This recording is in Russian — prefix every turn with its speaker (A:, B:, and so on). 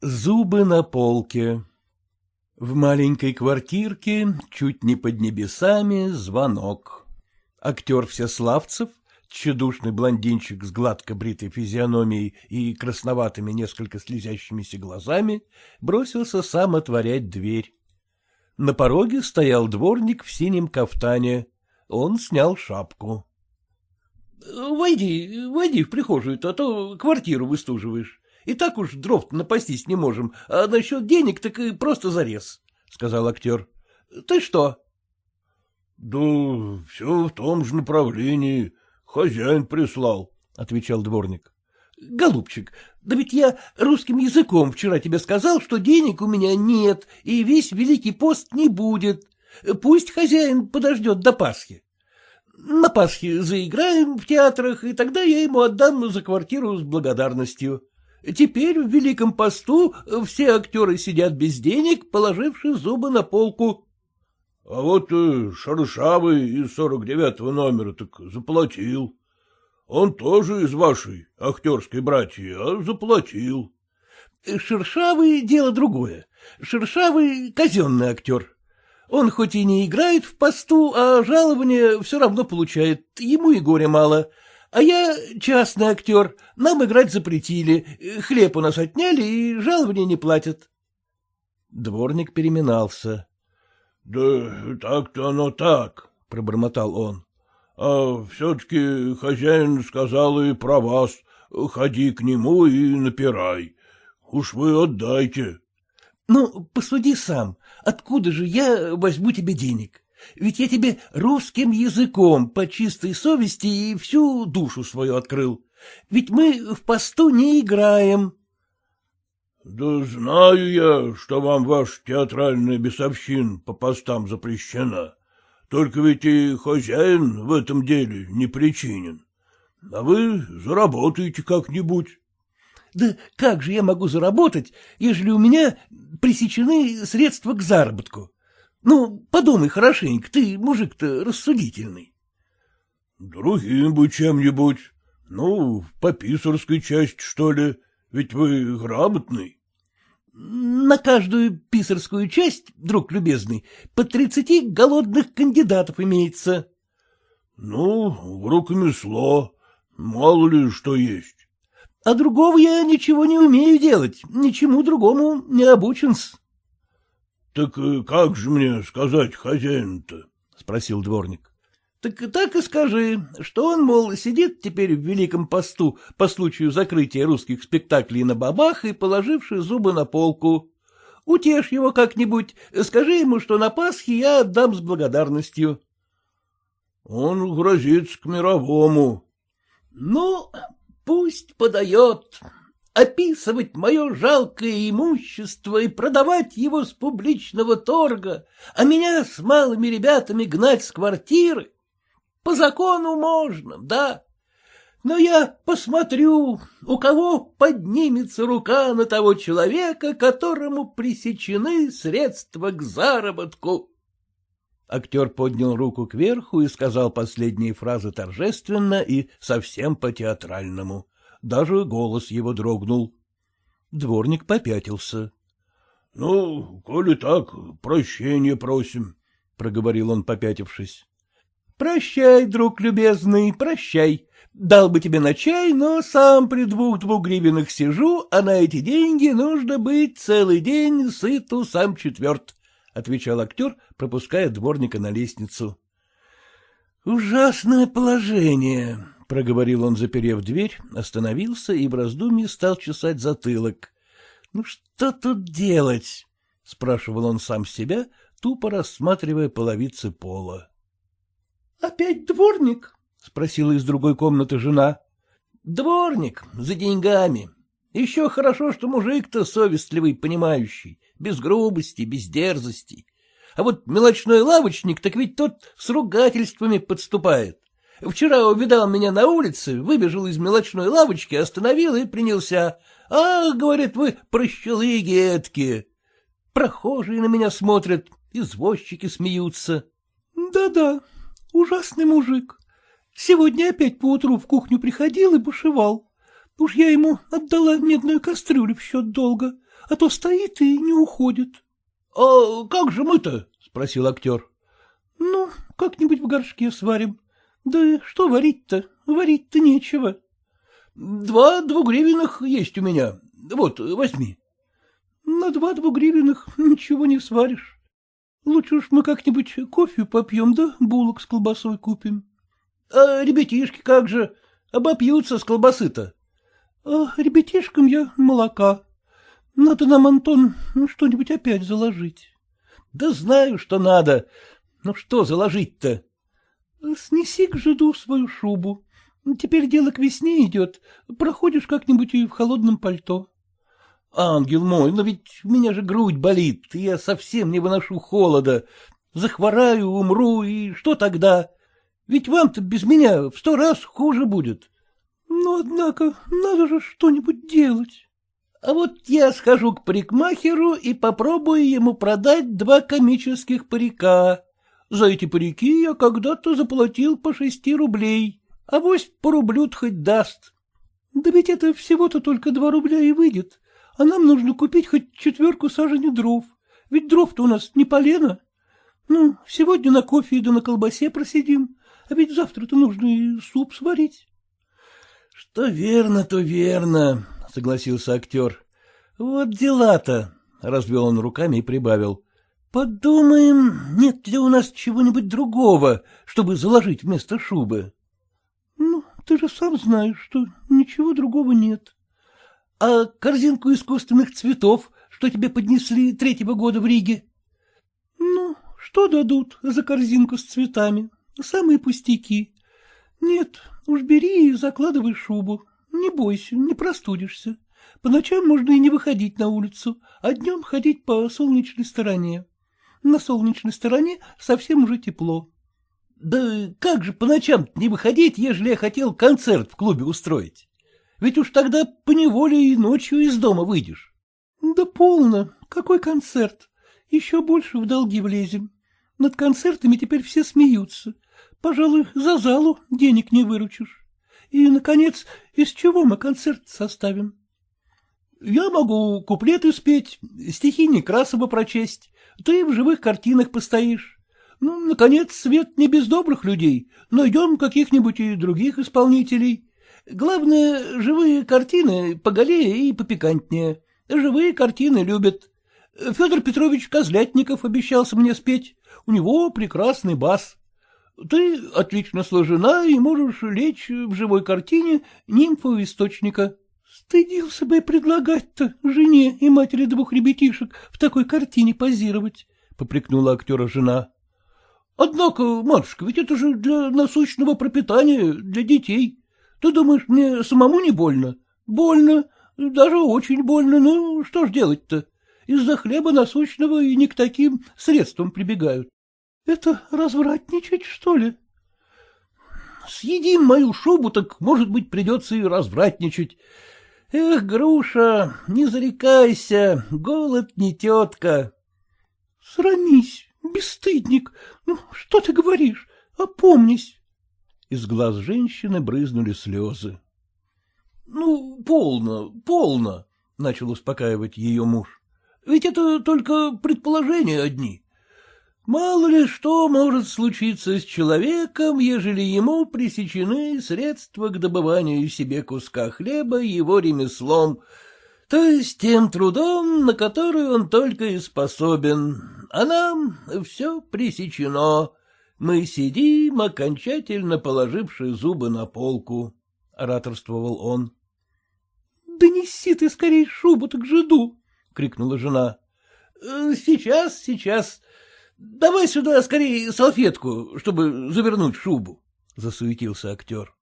A: Зубы на полке В маленькой квартирке, чуть не под небесами, звонок. Актер Всеславцев, тщедушный блондинчик с гладко бритой физиономией и красноватыми несколько слезящимися глазами, бросился сам отворять дверь. На пороге стоял дворник в синем кафтане. Он снял шапку. — Войди, войди в прихожую-то, а то квартиру выстуживаешь. И так уж дров напастись не можем, а насчет денег так и просто зарез, — сказал актер. — Ты что?
B: — Да все в том же направлении. Хозяин прислал, — отвечал дворник.
A: — Голубчик, да ведь я русским языком вчера тебе сказал, что денег у меня нет, и весь Великий пост не будет. Пусть хозяин подождет до Пасхи. На Пасхе заиграем в театрах, и тогда я ему отдам за квартиру с благодарностью. Теперь в Великом посту все актеры сидят без денег, положивши зубы на полку.
B: — А вот э, Шаршавый из сорок девятого номера так заплатил. Он тоже из вашей актерской братьи, а заплатил.
A: — Шершавый — дело другое. Шершавый — казенный актер. Он хоть и не играет в посту, а жалование все равно получает, ему и горя мало. А я частный актер, нам играть запретили, хлеб у нас отняли и жалования не платят. Дворник переминался.
B: — Да так-то оно так, — пробормотал он. — А все-таки хозяин сказал и про вас. Ходи к нему и напирай. Уж вы отдайте.
A: — Ну, посуди сам, откуда же я возьму тебе денег? Ведь я тебе русским языком по чистой совести и всю душу свою открыл. Ведь мы в посту не играем.
B: — Да знаю я, что вам ваш театральная бесовщин по постам запрещена. Только ведь и хозяин в этом деле не причинен. А вы заработаете как-нибудь.
A: — Да как же я могу заработать, ежели у меня пресечены средства к заработку? Ну, подумай хорошенько, ты мужик-то рассудительный.
B: — Другим бы чем-нибудь. Ну, по писарской части, что ли, ведь вы грамотный.
A: — На каждую писарскую часть, друг любезный, по тридцати голодных кандидатов имеется.
B: — Ну, в рукомесло, мало ли что есть.
A: — А другого я ничего не умею делать, ничему другому не обучен-с.
B: — Так э, как же мне сказать хозяин-то? — спросил дворник.
A: — Так так и скажи, что он, мол, сидит теперь в Великом посту по случаю закрытия русских спектаклей на бабах и положивший зубы на полку. Утешь его как-нибудь, скажи ему, что на Пасхе я отдам с благодарностью.
B: — Он грозится к мировому.
A: — Ну, пусть подает, описывать мое жалкое имущество и продавать его с публичного торга, а меня с малыми ребятами гнать с квартиры. По закону можно, да. Но я посмотрю, у кого поднимется рука на того человека, которому пресечены средства к заработку. Актер поднял руку кверху и сказал последние фразы торжественно и совсем по-театральному даже голос его дрогнул. Дворник попятился.
B: — Ну, коли так, прощения просим, — проговорил он, попятившись.
A: — Прощай, друг любезный, прощай. Дал бы тебе на чай, но сам при двух двугривенных сижу, а на эти деньги нужно быть целый день сыту сам четверт, — отвечал актер, пропуская дворника на лестницу. — Ужасное положение, — проговорил он, заперев дверь, остановился и в раздумье стал чесать затылок. — Ну что тут делать? — спрашивал он сам себя, тупо рассматривая половицы пола. — Опять дворник? — спросила из другой комнаты жена. — Дворник, за деньгами. Еще хорошо, что мужик-то совестливый, понимающий, без грубости, без дерзости. А вот мелочной лавочник, так ведь тот с ругательствами подступает. Вчера увидал меня на улице, выбежал из мелочной лавочки, остановил и принялся. «Ах, — говорит, — вы прощелыги эткие!» Прохожие на меня смотрят, извозчики смеются. Да — Да-да, ужасный мужик. Сегодня опять поутру в кухню приходил и бушевал. Уж я ему отдала медную кастрюлю в счет долга, а то стоит и не уходит.
B: — А как же мы-то? — спросил актер.
A: — Ну, как-нибудь в горшке сварим. Да что варить-то? Варить-то нечего.
B: — Два двугривенных есть у меня. Вот, возьми.
A: — На два двугривенных ничего не сваришь. Лучше уж мы как-нибудь кофе попьем, да булок с колбасой купим.
B: — А ребятишки как же? Обопьются с колбасы-то.
A: — А ребятишкам я молока. Надо нам, Антон, что-нибудь опять заложить.
B: — Да знаю, что надо. Ну что заложить-то?
A: — Снеси к жиду свою шубу. Теперь дело к весне идет. Проходишь как-нибудь и в холодном пальто.
B: — Ангел мой, но ведь у меня же грудь болит, я совсем не выношу холода. Захвораю, умру, и что тогда? Ведь вам-то без меня в сто раз хуже будет.
A: — Ну, однако, надо же что-нибудь делать.
B: А вот я схожу к парикмахеру и попробую ему продать два комических парика. За эти парики я когда-то заплатил по шести рублей, а вось по рублю хоть даст.
A: Да ведь это всего-то только два рубля и выйдет, а нам нужно купить хоть четверку сажени дров, ведь дров-то у нас не полено. Ну, сегодня на кофе да на колбасе просидим, а ведь завтра-то нужно и суп сварить.
B: — Что верно, то верно, — согласился актер. — Вот дела-то, — развел он руками и прибавил. Подумаем, нет ли у нас чего-нибудь другого, чтобы заложить вместо шубы.
A: — Ну, ты же сам знаешь, что ничего другого нет.
B: — А корзинку искусственных цветов, что тебе поднесли третьего года в Риге?
A: — Ну, что дадут за корзинку с цветами? Самые пустяки. Нет, уж бери и закладывай шубу. Не бойся, не простудишься. По ночам можно и не выходить на улицу, а днем ходить по солнечной стороне. На солнечной стороне совсем уже тепло.
B: — Да как же по ночам не выходить, ежели я хотел концерт в клубе устроить? Ведь уж тогда поневоле и ночью из дома выйдешь.
A: — Да полно. Какой концерт? Еще больше в долги влезем. Над концертами теперь все смеются. Пожалуй, за залу денег не выручишь. И, наконец, из чего мы концерт составим?
B: — Я могу куплеты спеть, стихи Некрасова прочесть, ты в живых картинах постоишь. Ну, наконец, свет не без добрых людей, найдем каких-нибудь и других исполнителей. Главное, живые картины поголее и попикантнее. Живые картины любят. Федор Петрович Козлятников обещался мне спеть. У него прекрасный бас. Ты отлично сложена и можешь лечь в живой картине нимфу источника.
A: Стыдился бы предлагать-то жене и матери двух ребятишек в такой картине позировать, — попрекнула актера жена.
B: — Однако, матушка, ведь это же для насущного пропитания, для детей. Ты думаешь, мне самому не больно? Больно, даже очень больно, ну что ж делать-то? Из-за хлеба насущного и не к таким средствам прибегают.
A: — Это развратничать, что ли?
B: — Съедим мою шубу, так, может быть, придется и развратничать. Эх, груша, не зарекайся, голод не тетка.
A: — Срамись, бесстыдник, ну что ты говоришь, опомнись.
B: Из глаз женщины брызнули слезы. — Ну, полно, полно, — начал успокаивать ее муж. — Ведь это только предположения одни. Мало ли что может случиться с человеком, ежели ему пресечены средства к добыванию себе куска хлеба его ремеслом, то есть тем трудом, на который он только и способен, а нам все пресечено. Мы сидим, окончательно положивши зубы на полку, — ораторствовал он.
A: — Да неси ты скорее шубу-то к жиду! — крикнула жена.
B: — Сейчас, сейчас. Давай сюда скорее салфетку, чтобы завернуть шубу, — засуетился актер.